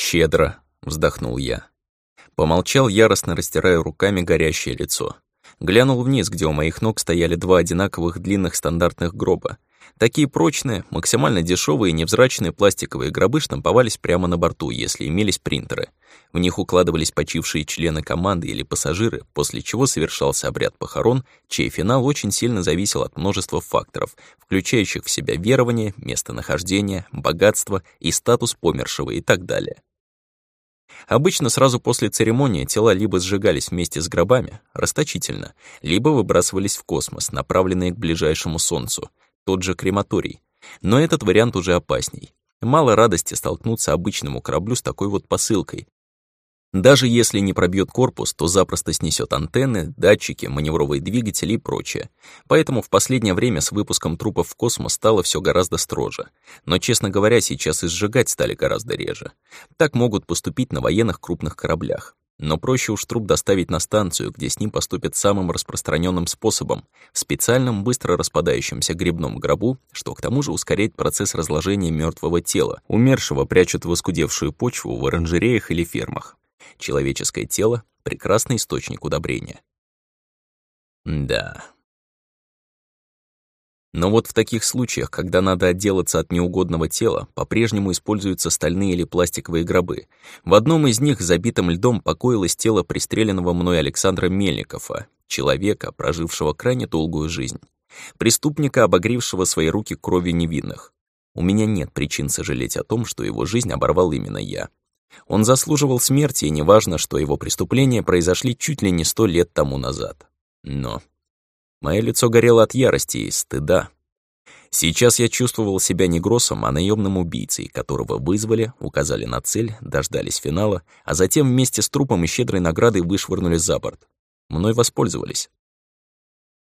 «Щедро», — вздохнул я. Помолчал, яростно растирая руками горящее лицо. Глянул вниз, где у моих ног стояли два одинаковых длинных стандартных гроба. Такие прочные, максимально дешевые и невзрачные пластиковые гробы штамповались прямо на борту, если имелись принтеры. В них укладывались почившие члены команды или пассажиры, после чего совершался обряд похорон, чей финал очень сильно зависел от множества факторов, включающих в себя верование, местонахождение, богатство и статус помершего и так далее. Обычно сразу после церемонии тела либо сжигались вместе с гробами, расточительно, либо выбрасывались в космос, направленные к ближайшему Солнцу, тот же крематорий. Но этот вариант уже опасней. Мало радости столкнуться обычному кораблю с такой вот посылкой. Даже если не пробьет корпус, то запросто снесет антенны, датчики, маневровые двигатели и прочее. Поэтому в последнее время с выпуском трупов в космос стало все гораздо строже. Но, честно говоря, сейчас и сжигать стали гораздо реже. Так могут поступить на военных крупных кораблях. Но проще уж труп доставить на станцию, где с ним поступят самым распространенным способом — в специальном быстро распадающемся грибном гробу, что к тому же ускоряет процесс разложения мертвого тела. Умершего прячут в воскудевшую почву в оранжереях или фермах. Человеческое тело — прекрасный источник удобрения. Да, но вот в таких случаях, когда надо отделаться от неугодного тела, по-прежнему используются стальные или пластиковые гробы. В одном из них, забитым льдом, покоилось тело пристреленного мной Александра Мельникова, человека, прожившего крайне долгую жизнь. Преступника, обогревшего свои руки кровью невинных. У меня нет причин сожалеть о том, что его жизнь оборвал именно я. Он заслуживал смерти, и неважно, что его преступления произошли чуть ли не сто лет тому назад. Но Мое лицо горело от ярости и стыда. Сейчас я чувствовал себя не Гроссом, а наемным убийцей, которого вызвали, указали на цель, дождались финала, а затем вместе с трупом и щедрой наградой вышвырнули за борт. Мной воспользовались.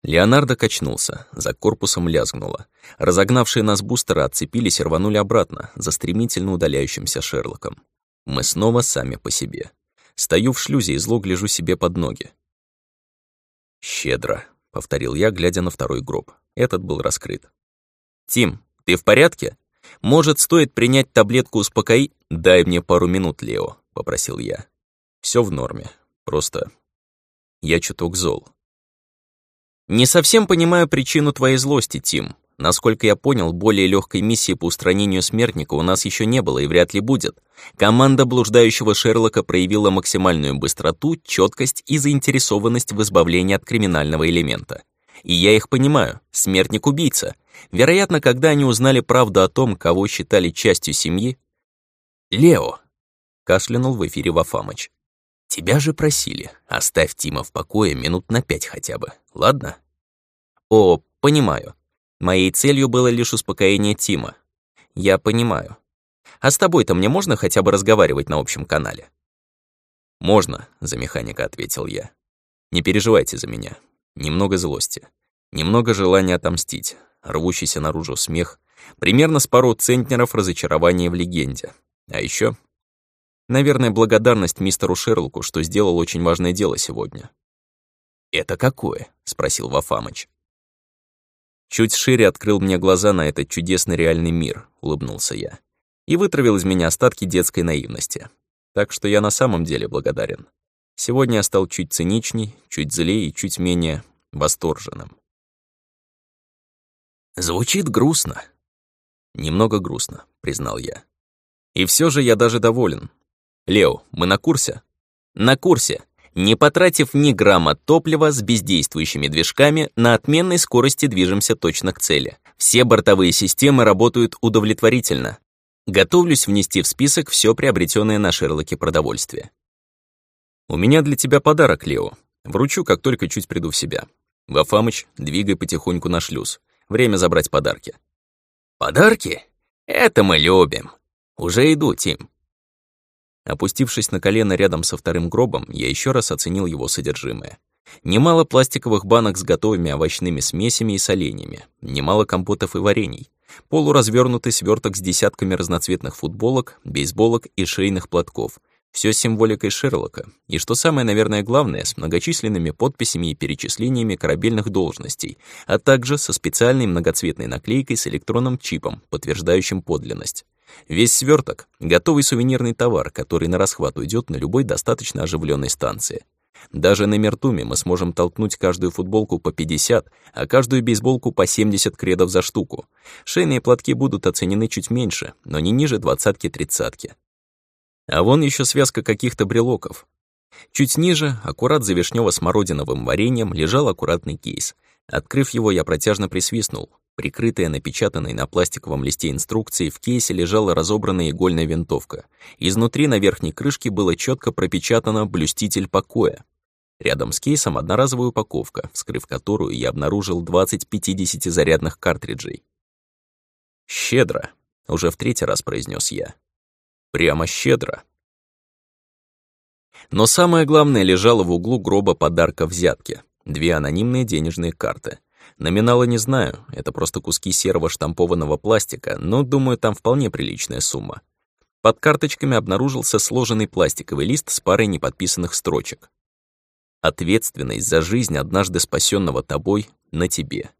Леонардо качнулся, за корпусом лязгнуло. Разогнавшие нас бустеры отцепились и рванули обратно, за стремительно удаляющимся Шерлоком. Мы снова сами по себе. Стою в шлюзе и зло гляжу себе под ноги. Щедро. — повторил я, глядя на второй гроб. Этот был раскрыт. «Тим, ты в порядке? Может, стоит принять таблетку успокои...» «Дай мне пару минут, Лео», — попросил я. Все в норме. Просто я чуток зол. «Не совсем понимаю причину твоей злости, Тим. Насколько я понял, более легкой миссии по устранению смертника у нас еще не было и вряд ли будет. Команда блуждающего Шерлока проявила максимальную быстроту, четкость и заинтересованность в избавлении от криминального элемента. И я их понимаю, смертник-убийца. Вероятно, когда они узнали правду о том, кого считали частью семьи... «Лео!» — кашлянул в эфире Вафамыч. «Тебя же просили, оставь Тима в покое минут на пять хотя бы, ладно?» «О, понимаю. Моей целью было лишь успокоение Тима. Я понимаю. А с тобой-то мне можно хотя бы разговаривать на общем канале? Можно, за механика ответил я. Не переживайте за меня. Немного злости. Немного желания отомстить. Рвущийся наружу смех. Примерно с пару центнеров разочарования в легенде. А еще, Наверное, благодарность мистеру Шерлоку, что сделал очень важное дело сегодня. «Это какое?» — спросил Вафамыч. Чуть шире открыл мне глаза на этот чудесный реальный мир, улыбнулся я. И вытравил из меня остатки детской наивности. Так что я на самом деле благодарен. Сегодня я стал чуть циничней, чуть злее и чуть менее восторженным. Звучит грустно. Немного грустно, признал я. И все же я даже доволен. Лео, мы на курсе? На курсе, не потратив ни грамма топлива с бездействующими движками, на отменной скорости движемся точно к цели. Все бортовые системы работают удовлетворительно. Готовлюсь внести в список все приобретенное на Шерлоке продовольствие. У меня для тебя подарок, Лео. Вручу, как только чуть приду в себя. Вафамыч, двигай потихоньку на шлюз. Время забрать подарки. Подарки? Это мы любим. Уже иду, Тим. Опустившись на колено рядом со вторым гробом, я еще раз оценил его содержимое. Немало пластиковых банок с готовыми овощными смесями и соленьями, немало компотов и варений, полуразвернутый сверток с десятками разноцветных футболок, бейсболок и шейных платков. Все с символикой Шерлока, и, что самое, наверное, главное, с многочисленными подписями и перечислениями корабельных должностей, а также со специальной многоцветной наклейкой с электронным чипом, подтверждающим подлинность. Весь сверток — готовый сувенирный товар, который на расхват уйдет на любой достаточно оживленной станции. Даже на Мертуме мы сможем толкнуть каждую футболку по 50, а каждую бейсболку по 70 кредов за штуку. Шейные платки будут оценены чуть меньше, но не ниже двадцатки-тридцатки. А вон еще связка каких-то брелоков. Чуть ниже, аккурат за вишнево-смородиновым вареньем, лежал аккуратный кейс. Открыв его, я протяжно присвистнул. Прикрытая напечатанной на пластиковом листе инструкции, в кейсе лежала разобранная игольная винтовка. Изнутри на верхней крышке было четко пропечатано «Блюститель покоя». Рядом с кейсом одноразовая упаковка, вскрыв которую я обнаружил 20 50-зарядных картриджей. «Щедро», — уже в третий раз произнес я. «Прямо щедро». Но самое главное лежало в углу гроба подарка взятки. Две анонимные денежные карты. Номинала не знаю, это просто куски серого штампованного пластика, но, думаю, там вполне приличная сумма. Под карточками обнаружился сложенный пластиковый лист с парой неподписанных строчек. Ответственность за жизнь однажды спасенного тобой на тебе,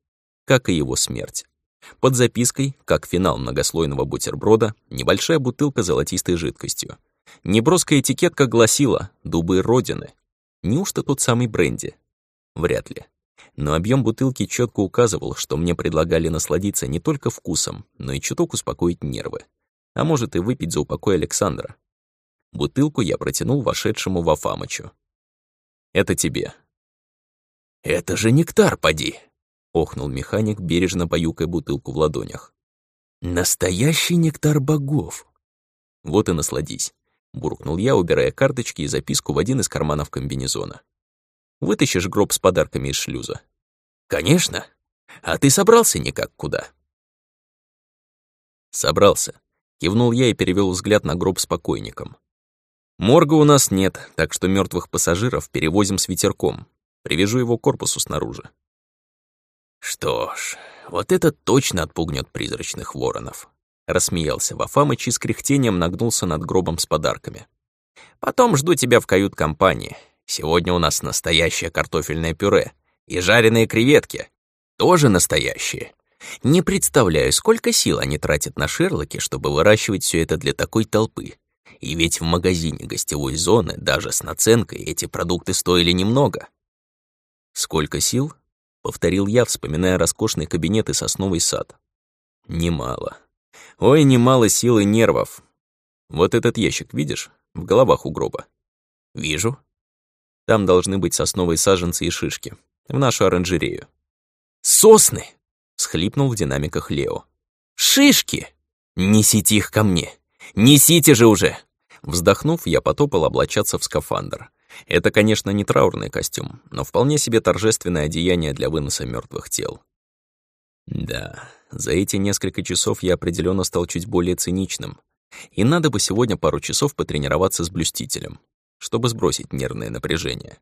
как и его смерть. Под запиской, как финал многослойного бутерброда, небольшая бутылка золотистой жидкостью. Неброская этикетка гласила «Дубы Родины». Неужто тот самый бренди? Вряд ли. Но объем бутылки четко указывал, что мне предлагали насладиться не только вкусом, но и чуток успокоить нервы. А может и выпить за упокой Александра. Бутылку я протянул вошедшему во Фамычу. Это тебе». «Это же нектар, поди!» — охнул механик, бережно баюкая бутылку в ладонях. «Настоящий нектар богов!» «Вот и насладись», — буркнул я, убирая карточки и записку в один из карманов комбинезона. «Вытащишь гроб с подарками из шлюза?» «Конечно! А ты собрался никак куда?» «Собрался», — кивнул я и перевел взгляд на гроб с покойником. Морга у нас нет, так что мертвых пассажиров перевозим с ветерком. Привяжу его к корпусу снаружи. Что ж, вот это точно отпугнет призрачных воронов. Рассмеялся Вафамыч и с кряхтением нагнулся над гробом с подарками. Потом жду тебя в кают-компании. Сегодня у нас настоящее картофельное пюре. И жареные креветки. Тоже настоящие. Не представляю, сколько сил они тратят на шерлоки, чтобы выращивать все это для такой толпы. И ведь в магазине гостевой зоны даже с наценкой эти продукты стоили немного. «Сколько сил?» — повторил я, вспоминая роскошный кабинет и сосновый сад. «Немало. Ой, немало сил и нервов. Вот этот ящик, видишь, в головах у гроба?» «Вижу. Там должны быть сосновые саженцы и шишки. В нашу оранжерею». «Сосны!» — схлипнул в динамиках Лео. «Шишки! Несите их ко мне! Несите же уже!» Вздохнув, я потопал облачаться в скафандр. Это, конечно, не траурный костюм, но вполне себе торжественное одеяние для выноса мертвых тел. Да, за эти несколько часов я определенно стал чуть более циничным. И надо бы сегодня пару часов потренироваться с блюстителем, чтобы сбросить нервное напряжение.